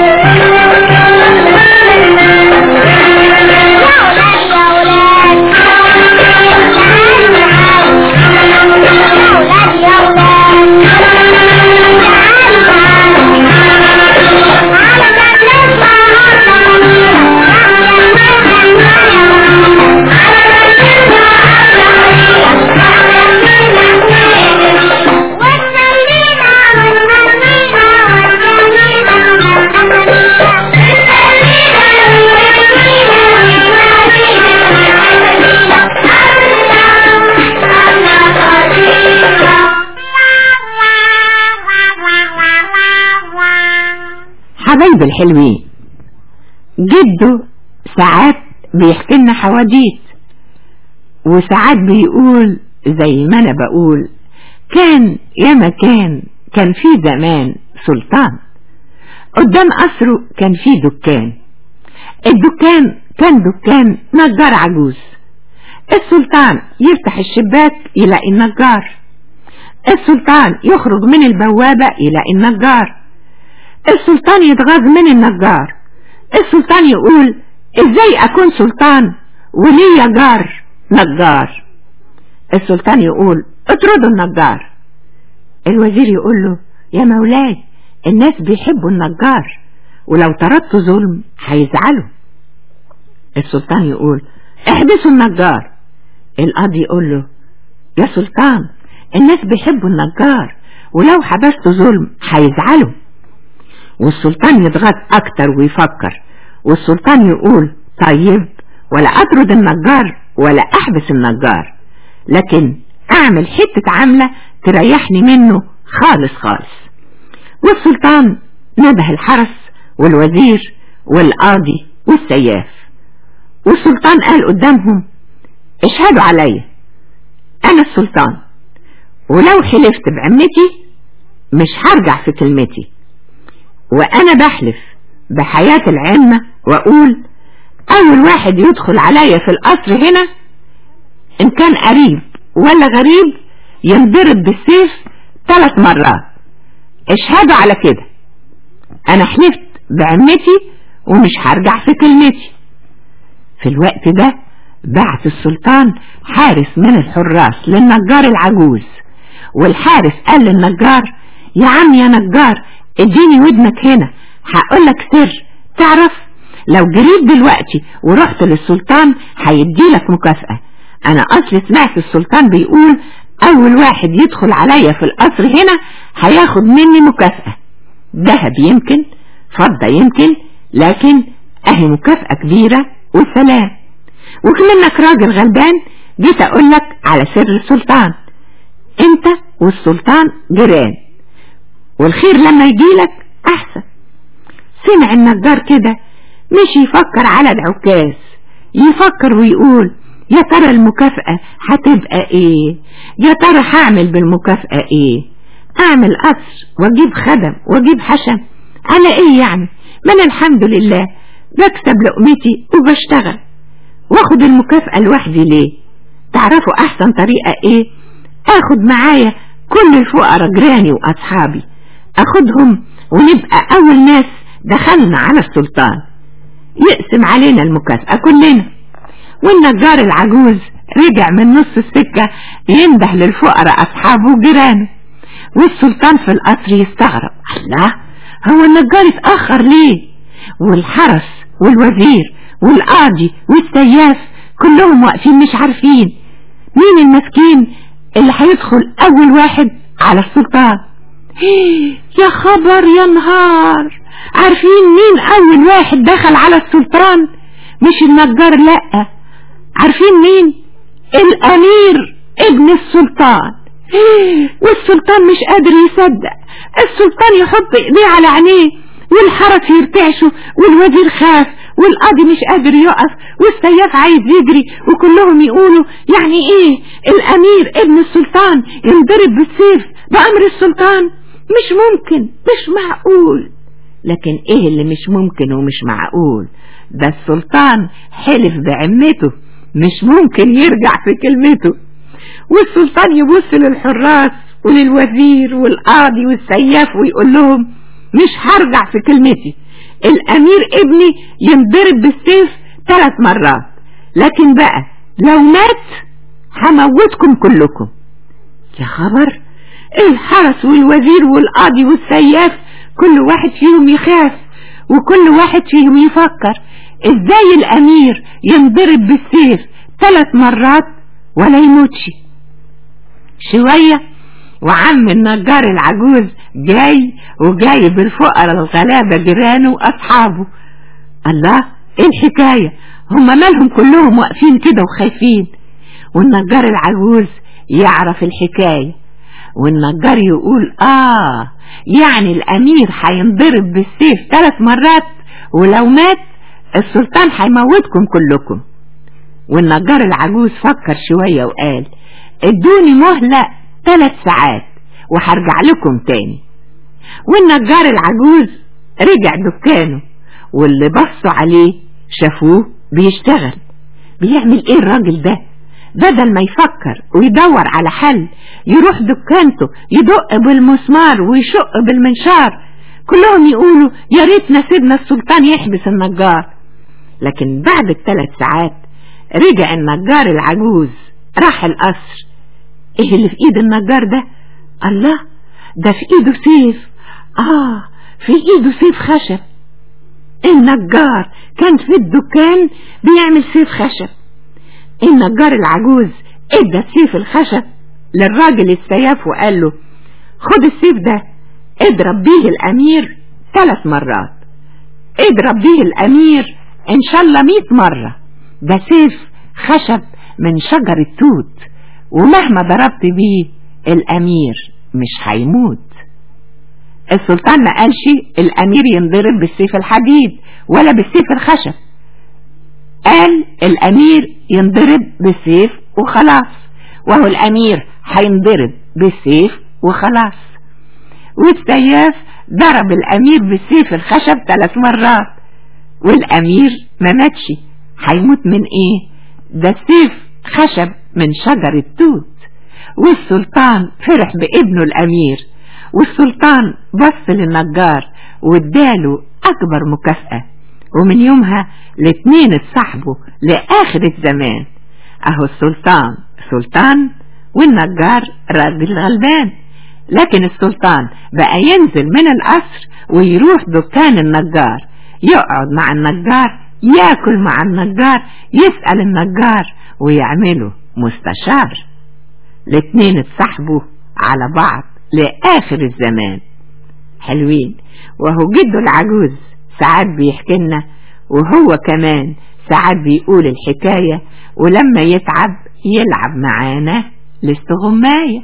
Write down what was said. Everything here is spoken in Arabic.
Yeah. حبايب الحلوين جده ساعات بيحكي لنا حواديت وساعات بيقول زي ما أنا بقول كان يا مكان كان في زمان سلطان. قدام قصره كان في دكان. الدكان كان دكان نجار عجوز. السلطان يفتح الشباك يلاقي النجار. السلطان يخرج من البوابة يلاقي النجار. السلطان يتغاظ من النجار. السلطان يقول إزاي أكون سلطان وليا جار نجار؟ السلطان يقول اطردوا النجار. الوزير يقول له يا مولاي الناس بيحبوا النجار ولو طردت ظلم هيزعلوا. السلطان يقول احبسوا النجار. القاضي يقول له يا سلطان الناس بيحبوا النجار ولو حبست ظلم هيزعلوا. والسلطان يضغط أكتر ويفكر والسلطان يقول طيب ولا أطرد النجار ولا أحبس النجار لكن أعمل حتة عاملة تريحني منه خالص خالص. والسلطان نده الحرس والوزير والقاضي والسياف والسلطان قال قدامهم اشهدوا عليا أنا السلطان ولو حلفت بعمتي مش هرجع في كلمتي. وأنا بحلف بحياة العمة وأقول أول واحد يدخل عليا في القصر هنا إن كان قريب ولا غريب ينضرب بالسيف ثلاث مرات. اشهدوا على كده. أنا حلفت بعمتي ومش هرجع في كلمتي. في الوقت ده بعت السلطان حارس من الحراس للنجار العجوز والحارس قال للنجار يا عم يا نجار اديني ودنك هنا. هقولك سر. تعرف لو جريت دلوقتي ورحت للسلطان هيديلك مكافأة. أنا اصل سمعت السلطان بيقول أول واحد يدخل عليا في القصر هنا هياخد مني مكافأة. ذهب يمكن فضة يمكن لكن أهي مكافأة كبيرة وسلام. وكمنك راجل غلبان جيت أقولك على سر السلطان. أنت والسلطان جيران. والخير لما يجيلك أحسن. سمع النجار كده مش يفكر على العكاز يفكر ويقول يا ترى المكافأة هتبقى إيه؟ يا ترى هعمل بالمكافأة إيه؟ أعمل قصر وأجيب خدم وأجيب حشم؟ على إيه يعني؟ من الحمد لله بكسب لقمتي وبشتغل. واخد المكافأة لوحدي ليه؟ تعرفوا أحسن طريقة إيه؟ آخد معايا كل الفقراء جيراني وأصحابي. اخدهم ونبقى أول ناس دخلنا على السلطان. يقسم علينا المكافأة كلنا. والنجار العجوز رجع من نص السكة ينده للفقراء أصحابه وجيرانه. والسلطان في القصر يستغرب. الله هو النجار اتأخر ليه؟ والحرس والوزير والقاضي والسياف كلهم واقفين مش عارفين مين المسكين اللي هيدخل أول واحد على السلطان. يا خبر يا نهار. عارفين مين أول واحد دخل على السلطان؟ مش النجار لأ. عارفين مين؟ الأمير ابن السلطان. والسلطان مش قادر يصدق. السلطان يحط إيديه على عينيه والحرس يرتعشه والوزير خاف والقاضي مش قادر يقف والسياف عايز يجري وكلهم يقولوا يعني إيه؟ الأمير ابن السلطان ينضرب بالسيف بأمر السلطان. مش ممكن مش معقول. لكن إيه اللي مش ممكن ومش معقول؟ ده السلطان حلف بعمته مش ممكن يرجع في كلمته. والسلطان يبص للحراس وللوزير والقاضي والسياف ويقول لهم مش هرجع في كلمتي. الأمير ابني ينضرب بالسيف ثلاث مرات. لكن بقى لو مات هموتكم كلكم. يا خبر! الحرس والوزير والقاضي والسياف كل واحد فيهم يخاف وكل واحد فيهم يفكر. إزاي الأمير ينضرب بالسيف ثلاث مرات ولا يموتش؟ شوية وعم النجار العجوز جاي وجايب الفقراء الغلابة جيرانه وأصحابه. الله إيه الحكاية؟ هما مالهم كلهم واقفين كده وخايفين. والنجار العجوز يعرف الحكاية. والنجار يقول آه يعني الأمير هينضرب بالسيف ثلاث مرات ولو مات السلطان هيموتكم كلكم. والنجار العجوز فكر شوية وقال ادوني مهلة ثلاث ساعات وهرجع لكم تاني. والنجار العجوز رجع دكانه واللي بصوا عليه شافوه بيشتغل. بيعمل إيه الراجل ده؟ بدل ما يفكر ويدور على حل يروح دكانته يدق بالمسمار ويشق بالمنشار. كلهم يقولوا يا ريتنا سيبنا السلطان يحبس النجار. لكن بعد الثلاث ساعات رجع النجار العجوز راح القصر. إيه اللي في إيد النجار ده؟ الله ده في إيده سيف. آه في إيده سيف خشب. النجار كان في الدكان بيعمل سيف خشب. النجار العجوز إدى سيف الخشب للراجل السياف وقال له خد السيف ده اضرب بيه الأمير ثلاث مرات. اضرب بيه الأمير إن شاء الله مئة مرة. ده سيف خشب من شجر التوت ومهما ضربت بيه الأمير مش هيموت. السلطان ما قالش الأمير ينضرب بالسيف الحديد ولا بالسيف الخشب. قال الأمير ينضرب بالسيف وخلاص وهو الأمير هينضرب بالسيف وخلاص. والسياف ضرب الأمير بالسيف الخشب ثلاث مرات والأمير ما ماتش. هيموت من إيه؟ ده السيف خشب من شجر التوت. والسلطان فرح بابنه الأمير والسلطان بص للنجار واداله أكبر مكافأة. ومن يومها الاتنين اتصاحبوا لآخر الزمان. أهو السلطان. سلطان والنجار راجل غلبان. لكن السلطان بقى ينزل من القصر ويروح دكان النجار. يقعد مع النجار ياكل مع النجار يسأل النجار ويعمله مستشار. الاتنين اتصاحبوا على بعض لآخر الزمان. حلوين. وهو جده العجوز. ساعات بيحكي لنا وهو كمان ساعات بيقول الحكاية ولما يتعب يلعب معانا لاستغماية.